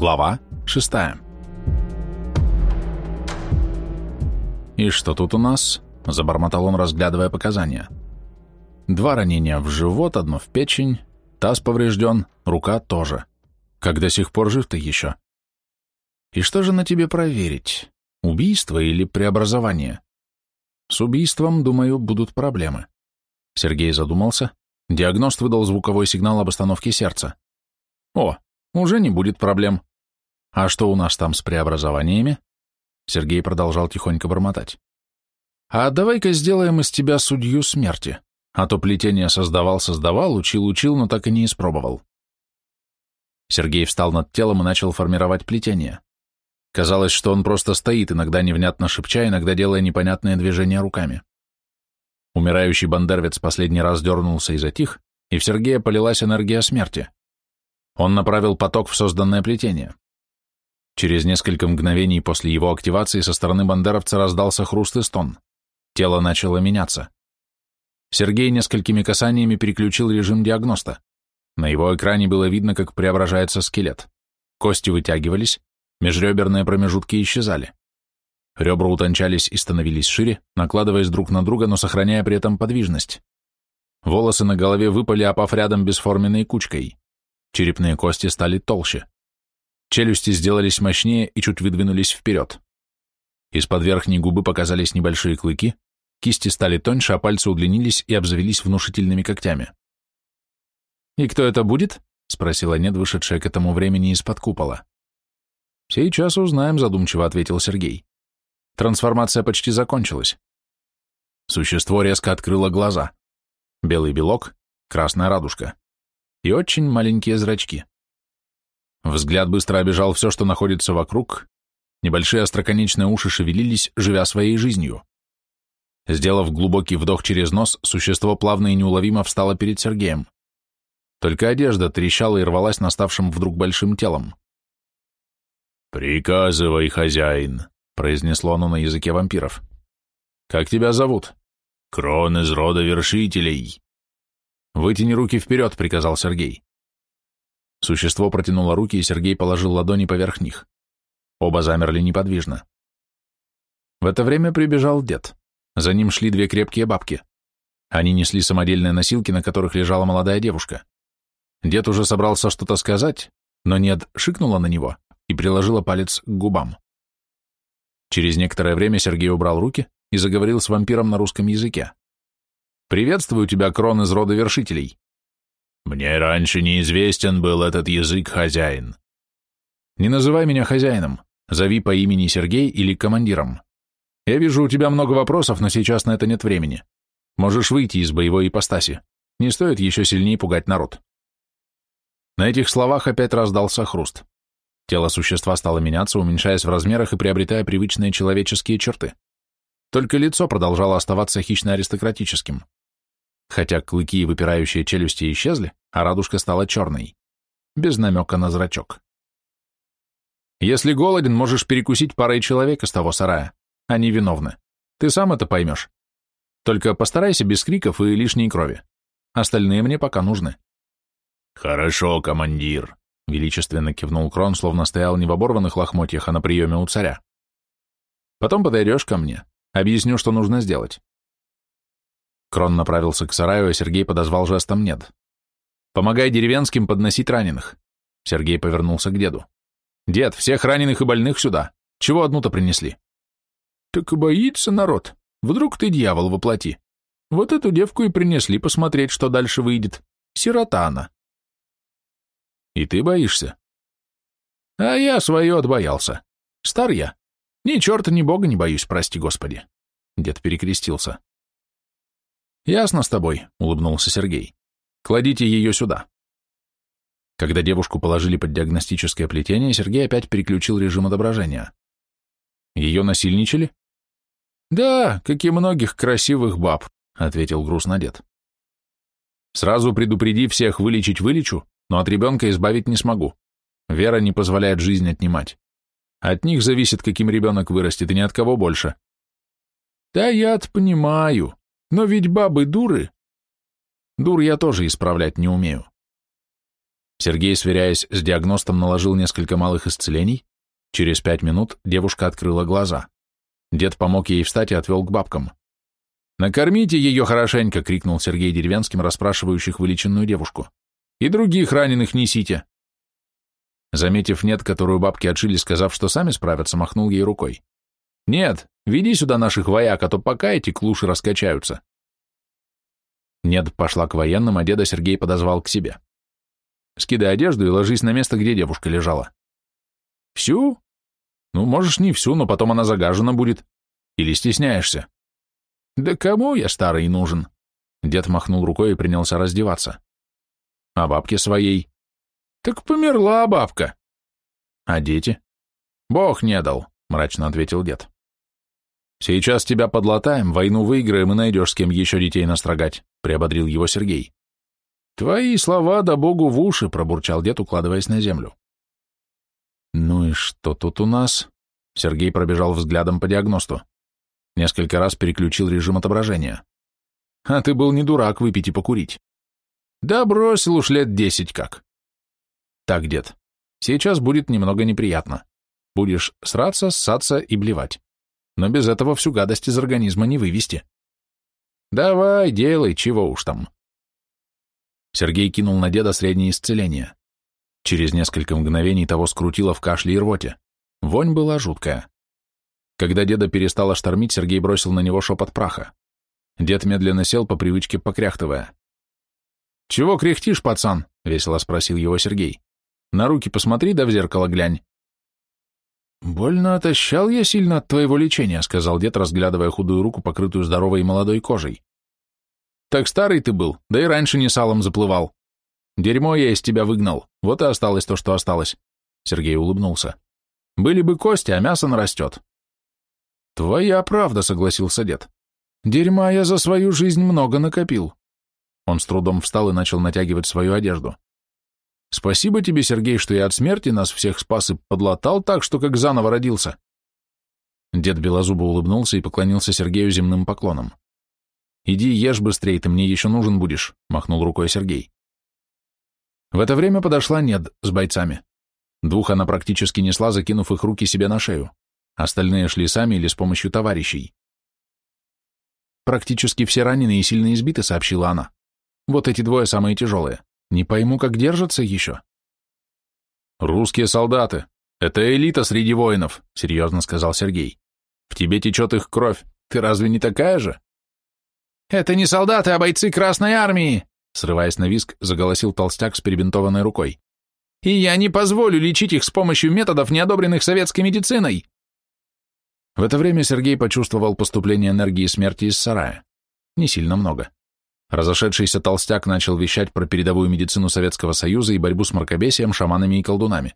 Глава 6 «И что тут у нас?» — забормотал он, разглядывая показания. «Два ранения в живот, одно в печень, таз поврежден, рука тоже. Как до сих пор жив ты еще?» «И что же на тебе проверить? Убийство или преобразование?» «С убийством, думаю, будут проблемы». Сергей задумался. Диагност выдал звуковой сигнал об остановке сердца. «О, уже не будет проблем. А что у нас там с преобразованиями? Сергей продолжал тихонько бормотать. А давай-ка сделаем из тебя судью смерти. А то плетение создавал-создавал, учил-учил, но так и не испробовал. Сергей встал над телом и начал формировать плетение. Казалось, что он просто стоит, иногда невнятно шепча, иногда делая непонятные движения руками. Умирающий бандервец последний раз дернулся и затих, и в Сергея полилась энергия смерти. Он направил поток в созданное плетение. Через несколько мгновений после его активации со стороны бандеровца раздался хруст и стон. Тело начало меняться. Сергей несколькими касаниями переключил режим диагноста. На его экране было видно, как преображается скелет. Кости вытягивались, межреберные промежутки исчезали. Ребра утончались и становились шире, накладываясь друг на друга, но сохраняя при этом подвижность. Волосы на голове выпали, опав рядом бесформенной кучкой. Черепные кости стали толще. Челюсти сделались мощнее и чуть выдвинулись вперед. Из-под верхней губы показались небольшие клыки, кисти стали тоньше, а пальцы удлинились и обзавелись внушительными когтями. «И кто это будет?» — спросила Нед, вышедшая к этому времени из-под купола. «Сейчас узнаем», — задумчиво ответил Сергей. Трансформация почти закончилась. Существо резко открыло глаза. Белый белок, красная радужка и очень маленькие зрачки. Взгляд быстро обежал все, что находится вокруг, небольшие остроконечные уши шевелились, живя своей жизнью. Сделав глубокий вдох через нос, существо плавно и неуловимо встало перед Сергеем. Только одежда трещала и рвалась наставшим вдруг большим телом. «Приказывай, хозяин», — произнесло оно на языке вампиров. «Как тебя зовут?» «Крон из рода вершителей». «Вытяни руки вперед», — приказал Сергей. Существо протянуло руки, и Сергей положил ладони поверх них. Оба замерли неподвижно. В это время прибежал дед. За ним шли две крепкие бабки. Они несли самодельные носилки, на которых лежала молодая девушка. Дед уже собрался что-то сказать, но Нед шикнула на него и приложила палец к губам. Через некоторое время Сергей убрал руки и заговорил с вампиром на русском языке. Приветствую тебя, Крон из рода вершителей. Мне раньше неизвестен был этот язык, хозяин. Не называй меня хозяином. Зови по имени Сергей или командиром. Я вижу у тебя много вопросов, но сейчас на это нет времени. Можешь выйти из боевой ипостаси. Не стоит еще сильнее пугать народ. На этих словах опять раздался хруст. Тело существа стало меняться, уменьшаясь в размерах и приобретая привычные человеческие черты. Только лицо продолжало оставаться хищно-аристократическим. Хотя клыки и выпирающие челюсти исчезли, а радужка стала черной, без намека на зрачок. Если голоден, можешь перекусить парой человек из того сарая. Они виновны. Ты сам это поймешь. Только постарайся без криков и лишней крови. Остальные мне пока нужны. Хорошо, командир, величественно кивнул Крон, словно стоял не в оборванных лохмотьях, а на приеме у царя. Потом подойдешь ко мне, объясню, что нужно сделать. Крон направился к сараю, а Сергей подозвал жестом «нет». «Помогай деревенским подносить раненых». Сергей повернулся к деду. «Дед, всех раненых и больных сюда. Чего одну-то принесли?» «Так и боится народ. Вдруг ты дьявол воплоти. Вот эту девку и принесли посмотреть, что дальше выйдет. Сирота она». «И ты боишься?» «А я свое отбоялся. Стар я. Ни черта, ни бога не боюсь, прости господи». Дед перекрестился. «Ясно с тобой», — улыбнулся Сергей. «Кладите ее сюда». Когда девушку положили под диагностическое плетение, Сергей опять переключил режим отображения. «Ее насильничали?» «Да, как и многих красивых баб», — ответил грустно дед. «Сразу предупреди всех, вылечить вылечу, но от ребенка избавить не смогу. Вера не позволяет жизнь отнимать. От них зависит, каким ребенок вырастет, и ни от кого больше». «Да я-то понимаю», но ведь бабы дуры. Дур я тоже исправлять не умею. Сергей, сверяясь с диагностом, наложил несколько малых исцелений. Через пять минут девушка открыла глаза. Дед помог ей встать и отвел к бабкам. «Накормите ее хорошенько!» — крикнул Сергей Деревянским, расспрашивающих вылеченную девушку. «И других раненых несите!» Заметив нет, которую бабки отшили, сказав, что сами справятся, махнул ей рукой. «Нет, веди сюда наших вояк, а то пока эти клуши раскачаются». Нед пошла к военным, а деда Сергей подозвал к себе. «Скидай одежду и ложись на место, где девушка лежала». «Всю?» «Ну, можешь не всю, но потом она загажена будет. Или стесняешься?» «Да кому я старый нужен?» Дед махнул рукой и принялся раздеваться. «А бабке своей?» «Так померла бабка». «А дети?» «Бог не дал», — мрачно ответил дед. «Сейчас тебя подлатаем, войну выиграем и найдешь, с кем еще детей настрогать», — приободрил его Сергей. «Твои слова да богу в уши», — пробурчал дед, укладываясь на землю. «Ну и что тут у нас?» Сергей пробежал взглядом по диагносту. Несколько раз переключил режим отображения. А ты был не дурак выпить и покурить. Да бросил уж лет десять как. Так, дед, сейчас будет немного неприятно. Будешь сраться, ссаться и блевать. Но без этого всю гадость из организма не вывести. Давай, делай, чего уж там. Сергей кинул на деда среднее исцеление. Через несколько мгновений того скрутило в кашле и рвоте. Вонь была жуткая. Когда деда перестало штормить, Сергей бросил на него шепот праха. Дед медленно сел, по привычке покряхтывая. «Чего кряхтишь, пацан?» — весело спросил его Сергей. «На руки посмотри, да в зеркало глянь». «Больно отощал я сильно от твоего лечения», — сказал дед, разглядывая худую руку, покрытую здоровой и молодой кожей. «Так старый ты был, да и раньше не салом заплывал. Дерьмо я из тебя выгнал, вот и осталось то, что осталось», — Сергей улыбнулся. «Были бы кости, а мясо нарастет. «Твоя правда», — согласился дед. «Дерьма я за свою жизнь много накопил». Он с трудом встал и начал натягивать свою одежду. «Спасибо тебе, Сергей, что я от смерти нас всех спас и подлатал так, что как заново родился». Дед Белозубо улыбнулся и поклонился Сергею земным поклоном. «Иди ешь быстрее, ты мне еще нужен будешь», — махнул рукой Сергей. В это время подошла Нед с бойцами. Двух она практически несла, закинув их руки себе на шею. Остальные шли сами или с помощью товарищей. Практически все раненые и сильно избиты, сообщила она. Вот эти двое самые тяжелые. Не пойму, как держатся еще. Русские солдаты. Это элита среди воинов, серьезно сказал Сергей. В тебе течет их кровь. Ты разве не такая же? Это не солдаты, а бойцы Красной Армии, срываясь на виск, заголосил толстяк с перебинтованной рукой. И я не позволю лечить их с помощью методов, не одобренных советской медициной. В это время Сергей почувствовал поступление энергии смерти из сарая. Не сильно много. Разошедшийся толстяк начал вещать про передовую медицину Советского Союза и борьбу с мракобесием, шаманами и колдунами.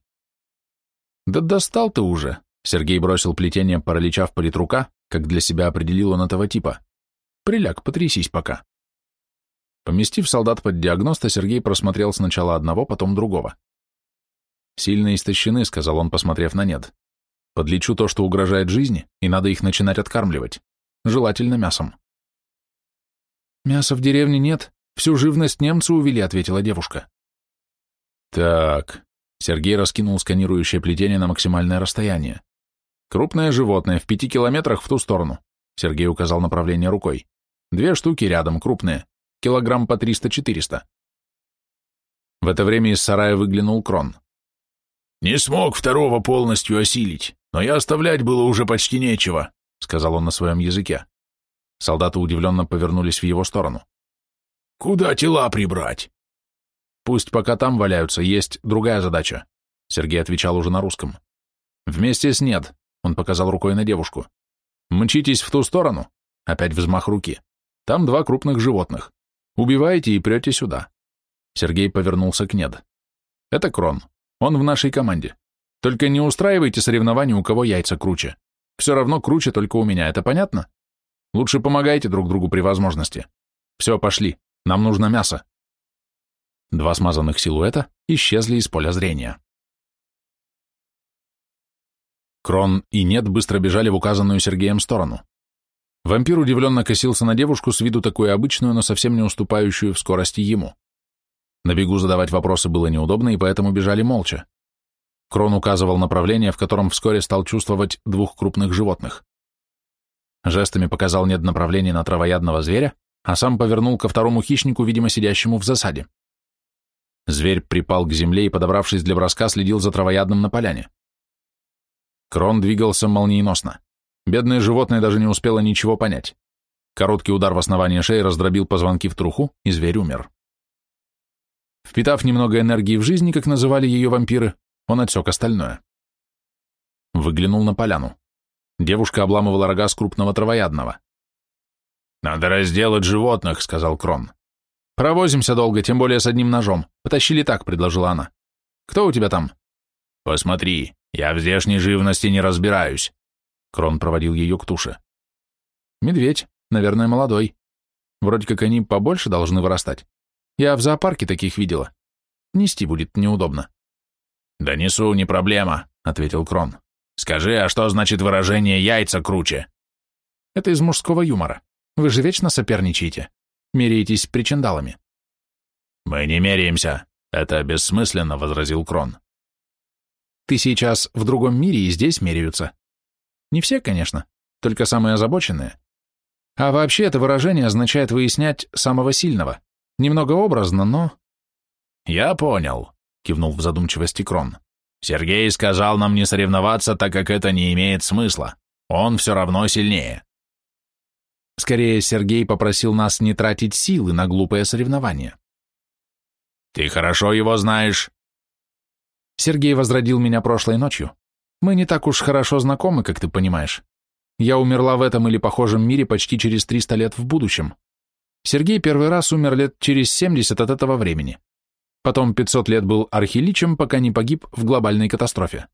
«Да достал ты уже!» Сергей бросил плетение паралича в политрука, как для себя определил он этого типа. «Приляг, потрясись пока». Поместив солдат под диагноста, Сергей просмотрел сначала одного, потом другого. «Сильно истощены», — сказал он, посмотрев на Нед. Подлечу то, что угрожает жизни, и надо их начинать откармливать. Желательно мясом. «Мяса в деревне нет, всю живность немцы увели», — ответила девушка. «Так...» — Сергей раскинул сканирующее плетение на максимальное расстояние. «Крупное животное, в пяти километрах в ту сторону», — Сергей указал направление рукой. «Две штуки рядом, крупные, килограмм по триста-четыреста». В это время из сарая выглянул Крон. «Не смог второго полностью осилить. Но и оставлять было уже почти нечего, сказал он на своем языке. Солдаты удивленно повернулись в его сторону. Куда тела прибрать? Пусть пока там валяются, есть другая задача. Сергей отвечал уже на русском. Вместе с нет, он показал рукой на девушку. Мчитесь в ту сторону, опять взмах руки. Там два крупных животных. Убиваете и прете сюда. Сергей повернулся к Нед. Это Крон. Он в нашей команде. Только не устраивайте соревнования, у кого яйца круче. Все равно круче только у меня, это понятно? Лучше помогайте друг другу при возможности. Все, пошли, нам нужно мясо. Два смазанных силуэта исчезли из поля зрения. Крон и Нет быстро бежали в указанную Сергеем сторону. Вампир удивленно косился на девушку с виду такую обычную, но совсем не уступающую в скорости ему. На бегу задавать вопросы было неудобно, и поэтому бежали молча. Крон указывал направление, в котором вскоре стал чувствовать двух крупных животных. Жестами показал нет направления на травоядного зверя, а сам повернул ко второму хищнику, видимо, сидящему в засаде. Зверь припал к земле и, подобравшись для броска, следил за травоядным на поляне. Крон двигался молниеносно. Бедное животное даже не успело ничего понять. Короткий удар в основание шеи раздробил позвонки в труху, и зверь умер. Впитав немного энергии в жизни, как называли ее вампиры, он отсек остальное. Выглянул на поляну. Девушка обламывала рога с крупного травоядного. «Надо разделать животных», — сказал Крон. «Провозимся долго, тем более с одним ножом. Потащили так», — предложила она. «Кто у тебя там?» «Посмотри, я в здешней живности не разбираюсь». Крон проводил ее к туше. «Медведь, наверное, молодой. Вроде как они побольше должны вырастать. Я в зоопарке таких видела. Нести будет неудобно». «Да несу, не проблема», — ответил Крон. «Скажи, а что значит выражение «яйца круче»?» «Это из мужского юмора. Вы же вечно соперничаете. Меряетесь причиндалами». «Мы не меряемся. Это бессмысленно», — возразил Крон. «Ты сейчас в другом мире и здесь меряются. Не все, конечно, только самые озабоченные. А вообще это выражение означает выяснять самого сильного. Немного образно, но...» «Я понял», — кивнул в задумчивости Крон. «Сергей сказал нам не соревноваться, так как это не имеет смысла. Он все равно сильнее». Скорее, Сергей попросил нас не тратить силы на глупое соревнование. «Ты хорошо его знаешь?» Сергей возродил меня прошлой ночью. Мы не так уж хорошо знакомы, как ты понимаешь. Я умерла в этом или похожем мире почти через 300 лет в будущем. Сергей первый раз умер лет через 70 от этого времени. Потом 500 лет был архиличем, пока не погиб в глобальной катастрофе.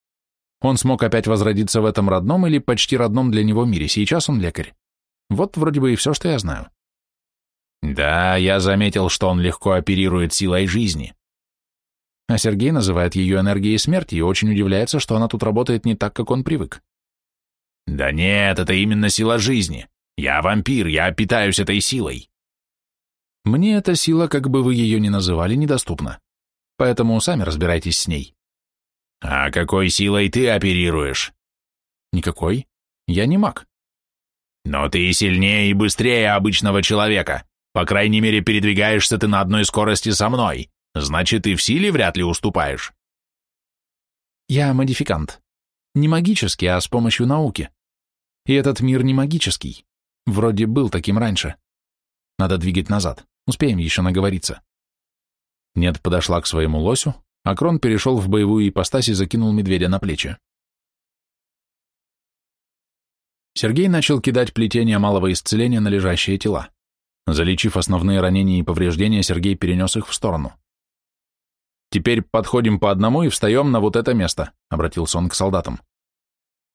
Он смог опять возродиться в этом родном или почти родном для него мире, сейчас он лекарь. Вот вроде бы и все, что я знаю. Да, я заметил, что он легко оперирует силой жизни. А Сергей называет ее энергией смерти и очень удивляется, что она тут работает не так, как он привык. Да нет, это именно сила жизни. Я вампир, я питаюсь этой силой. Мне эта сила, как бы вы ее ни называли, недоступна. Поэтому сами разбирайтесь с ней. А какой силой ты оперируешь? Никакой. Я не маг. Но ты сильнее и быстрее обычного человека. По крайней мере, передвигаешься ты на одной скорости со мной. Значит, и в силе вряд ли уступаешь. Я модификант. Не магический, а с помощью науки. И этот мир не магический. Вроде был таким раньше. Надо двигать назад. Успеем еще наговориться. Нет подошла к своему лосю, а Крон перешел в боевую ипостась и закинул медведя на плечи. Сергей начал кидать плетения малого исцеления на лежащие тела. Залечив основные ранения и повреждения, Сергей перенес их в сторону. «Теперь подходим по одному и встаем на вот это место», — обратился он к солдатам.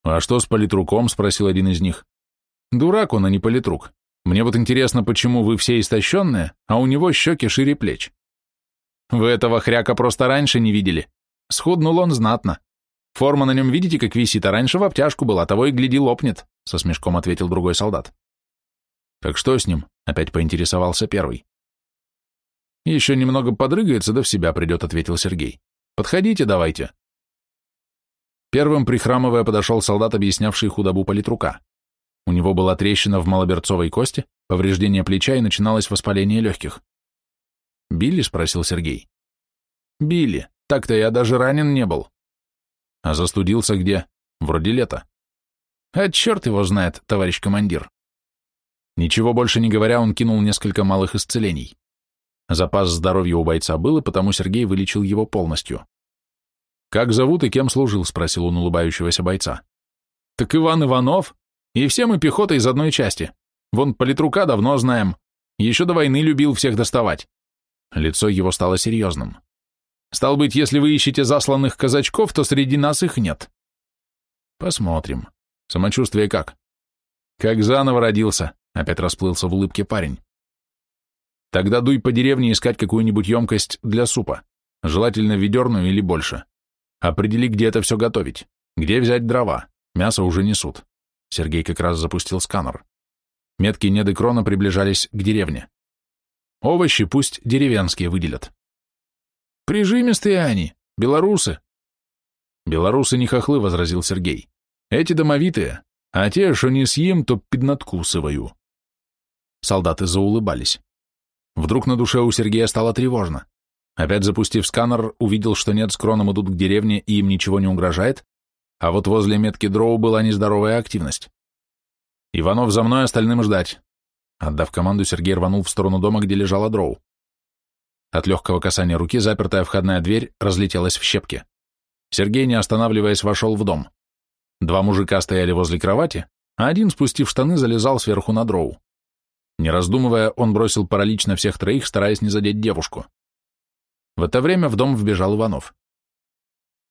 «А что с политруком?» — спросил один из них. «Дурак он, а не политрук. Мне вот интересно, почему вы все истощенные, а у него щеки шире плеч. Вы этого хряка просто раньше не видели. Схуднул он знатно. Форма на нем видите, как висит, а раньше в обтяжку была, того и гляди лопнет, со смешком ответил другой солдат. Так что с ним? Опять поинтересовался первый. Еще немного подрыгается, да в себя придет, ответил Сергей. Подходите давайте. Первым, прихрамывая, подошел солдат, объяснявший худобу политрука. У него была трещина в малоберцовой кости, повреждение плеча и начиналось воспаление легких. «Билли?» — спросил Сергей. «Билли. Так-то я даже ранен не был». «А застудился где? Вроде лето». «А черт его знает, товарищ командир». Ничего больше не говоря, он кинул несколько малых исцелений. Запас здоровья у бойца был, и потому Сергей вылечил его полностью. «Как зовут и кем служил?» — спросил он улыбающегося бойца. «Так Иван Иванов», и все мы пехота из одной части. Вон политрука давно знаем. Еще до войны любил всех доставать. Лицо его стало серьезным. Стал быть, если вы ищете засланных казачков, то среди нас их нет. Посмотрим. Самочувствие как? Как заново родился, опять расплылся в улыбке парень. Тогда дуй по деревне искать какую-нибудь емкость для супа, желательно ведерную или больше. Определи, где это все готовить, где взять дрова, мясо уже несут. Сергей как раз запустил сканер. Метки Неды Крона приближались к деревне. Овощи пусть деревенские выделят. Прижимистые они, белорусы. Белорусы не хохлы, возразил Сергей. Эти домовитые, а те, что не съем, то поднадкусываю. Солдаты заулыбались. Вдруг на душе у Сергея стало тревожно. Опять запустив сканер, увидел, что нет с Кроном идут к деревне и им ничего не угрожает, а вот возле метки дроу была нездоровая активность. «Иванов за мной, остальным ждать!» Отдав команду, Сергей рванул в сторону дома, где лежала дроу. От легкого касания руки запертая входная дверь разлетелась в щепки. Сергей, не останавливаясь, вошел в дом. Два мужика стояли возле кровати, а один, спустив штаны, залезал сверху на дроу. Не раздумывая, он бросил паралич на всех троих, стараясь не задеть девушку. В это время в дом вбежал Иванов.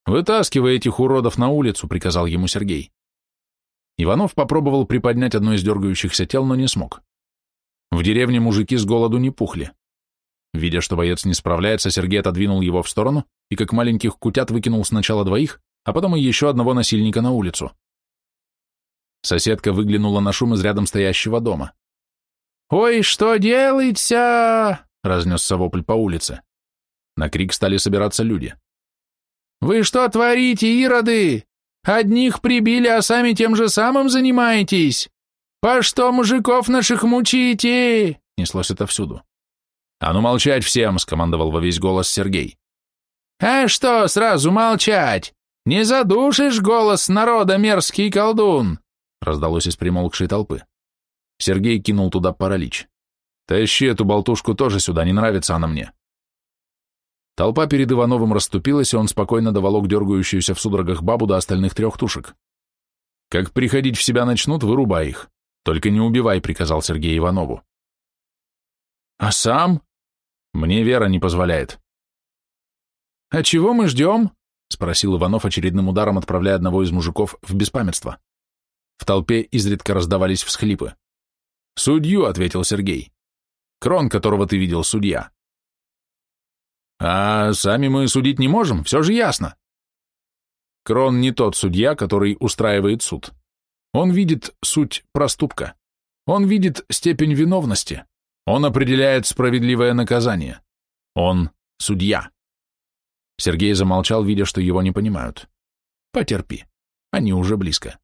«Вытаскивай этих уродов на улицу», — приказал ему Сергей. Иванов попробовал приподнять одно из дергающихся тел, но не смог. В деревне мужики с голоду не пухли. Видя, что боец не справляется, Сергей отодвинул его в сторону и, как маленьких кутят, выкинул сначала двоих, а потом и еще одного насильника на улицу. Соседка выглянула на шум из рядом стоящего дома. «Ой, что делается?» — разнесся вопль по улице. На крик стали собираться люди. «Вы что творите, ироды? Одних прибили, а сами тем же самым занимаетесь? По что мужиков наших мучите?» Неслось это всюду. «А ну молчать всем!» — скомандовал во весь голос Сергей. «А что сразу молчать? Не задушишь голос народа, мерзкий колдун!» — раздалось из примолкшей толпы. Сергей кинул туда паралич. «Тащи эту болтушку тоже сюда, не нравится она мне». Толпа перед Ивановым расступилась, и он спокойно доволок дергающуюся в судорогах бабу до остальных трех тушек. «Как приходить в себя начнут, вырубай их. Только не убивай», — приказал Сергей Иванову. «А сам?» «Мне вера не позволяет». «А чего мы ждем?» — спросил Иванов очередным ударом, отправляя одного из мужиков в беспамятство. В толпе изредка раздавались всхлипы. «Судью», — ответил Сергей. «Крон, которого ты видел, судья». А сами мы судить не можем, все же ясно. Крон не тот судья, который устраивает суд. Он видит суть проступка. Он видит степень виновности. Он определяет справедливое наказание. Он судья. Сергей замолчал, видя, что его не понимают. Потерпи. Они уже близко.